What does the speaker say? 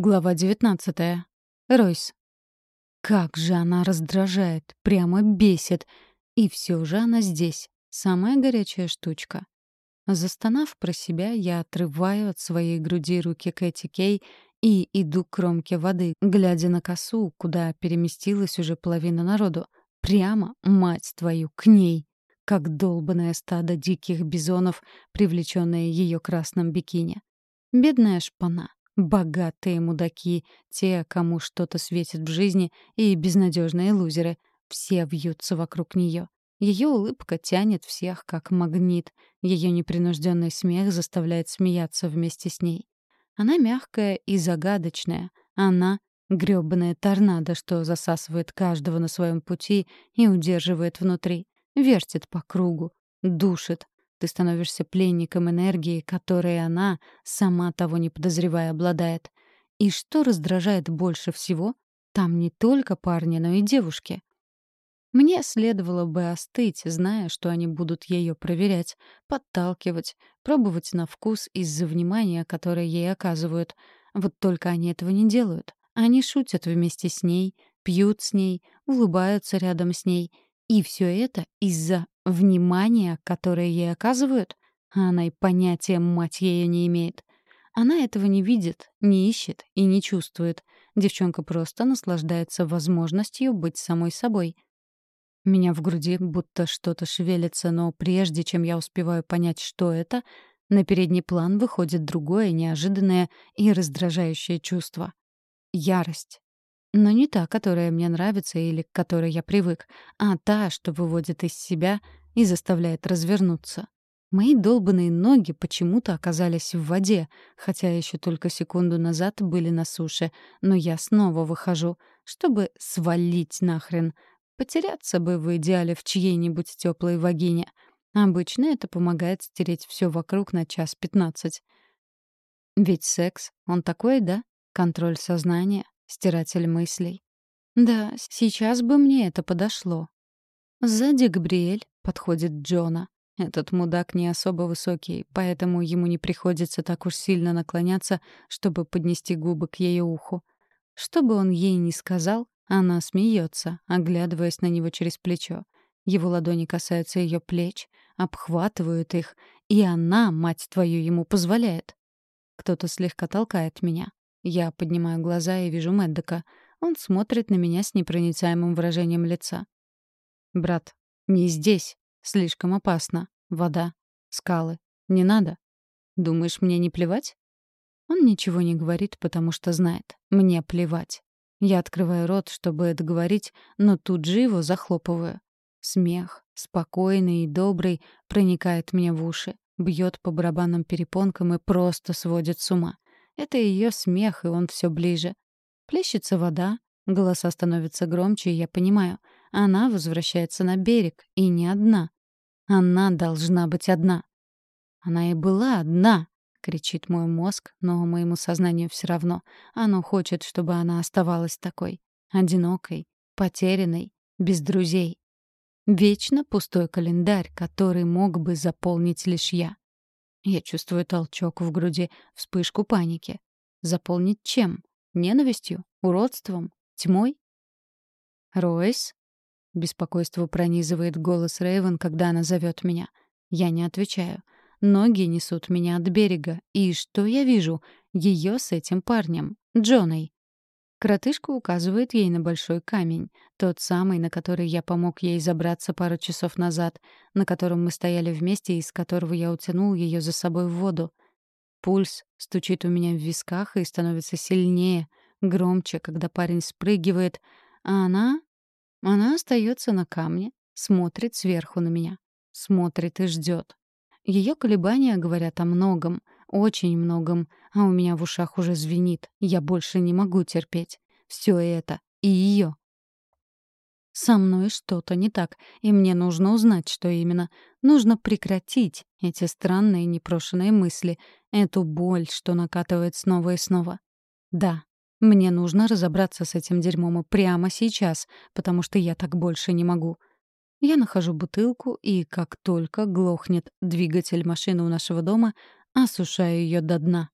Глава 19. Ройс. Как же она раздражает, прямо бесит. И все же она здесь. Самая горячая штучка. Застонав про себя, я отрываю от своей груди руки Кэти Кей и иду к кромке воды, глядя на косу, куда переместилась уже половина народу. Прямо, мать твою, к ней. Как долбанное стадо диких бизонов, привлеченное ее красным бикини. Бедная шпана. Богатые мудаки, те, кому что-то светит в жизни, и безнадежные лузеры. Все вьются вокруг нее. Ее улыбка тянет всех, как магнит. Ее непринужденный смех заставляет смеяться вместе с ней. Она мягкая и загадочная. Она — грёбаная торнадо, что засасывает каждого на своем пути и удерживает внутри. Вертит по кругу, душит, ты становишься пленником энергии, которой она, сама того не подозревая, обладает. И что раздражает больше всего, там не только парни, но и девушки. Мне следовало бы остыть, зная, что они будут ее проверять, подталкивать, пробовать на вкус из-за внимания, которое ей оказывают. Вот только они этого не делают. Они шутят вместе с ней, пьют с ней, улыбаются рядом с ней. И все это из-за внимание, которое ей оказывают, а она и понятия, мать ее, не имеет. Она этого не видит, не ищет и не чувствует. Девчонка просто наслаждается возможностью быть самой собой. Меня в груди будто что-то шевелится, но прежде чем я успеваю понять, что это, на передний план выходит другое, неожиданное и раздражающее чувство. Ярость. Но не та, которая мне нравится или к которой я привык, а та, что выводит из себя и заставляет развернуться. Мои долбанные ноги почему-то оказались в воде, хотя еще только секунду назад были на суше, но я снова выхожу, чтобы свалить нахрен. Потеряться бы в идеале в чьей-нибудь теплой вагине. Обычно это помогает стереть все вокруг на час пятнадцать. Ведь секс, он такой, да? Контроль сознания, стиратель мыслей. Да, сейчас бы мне это подошло. Сзади Габриэль подходит Джона. Этот мудак не особо высокий, поэтому ему не приходится так уж сильно наклоняться, чтобы поднести губы к ее уху. Что бы он ей ни сказал, она смеется, оглядываясь на него через плечо. Его ладони касаются ее плеч, обхватывают их, и она, мать твою, ему позволяет. Кто-то слегка толкает меня. Я поднимаю глаза и вижу Мэддека. Он смотрит на меня с непроницаемым выражением лица. «Брат, не здесь. Слишком опасно. Вода, скалы. Не надо. Думаешь, мне не плевать?» Он ничего не говорит, потому что знает. Мне плевать. Я открываю рот, чтобы договорить, но тут же его захлопываю. Смех, спокойный и добрый, проникает мне в уши, бьет по барабанным перепонкам и просто сводит с ума. Это ее смех, и он все ближе. Плещется вода, голоса становятся громче, и я понимаю. Она возвращается на берег, и не одна. Она должна быть одна. Она и была одна, кричит мой мозг, но моему сознанию все равно. Оно хочет, чтобы она оставалась такой. Одинокой, потерянной, без друзей. Вечно пустой календарь, который мог бы заполнить лишь я. Я чувствую толчок в груди, вспышку паники. Заполнить чем? Ненавистью? Уродством? Тьмой? «Ройс?» Беспокойство пронизывает голос Рэйвен, когда она зовет меня. Я не отвечаю. Ноги несут меня от берега. И что я вижу? Ее с этим парнем. Джоной. Коротышка указывает ей на большой камень, тот самый, на который я помог ей забраться пару часов назад, на котором мы стояли вместе и из которого я утянул ее за собой в воду. Пульс стучит у меня в висках и становится сильнее, громче, когда парень спрыгивает, а она... Она остается на камне, смотрит сверху на меня. Смотрит и ждет. Ее колебания говорят о многом — очень многом, а у меня в ушах уже звенит. Я больше не могу терпеть. Все это. И ее. Со мной что-то не так, и мне нужно узнать, что именно. Нужно прекратить эти странные непрошенные мысли, эту боль, что накатывает снова и снова. Да, мне нужно разобраться с этим дерьмом и прямо сейчас, потому что я так больше не могу. Я нахожу бутылку, и как только глохнет двигатель машины у нашего дома, осушаю ее до дна.